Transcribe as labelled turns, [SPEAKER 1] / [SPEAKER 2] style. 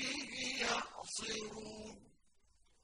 [SPEAKER 1] بِيَدِهِ يَعْصِرُ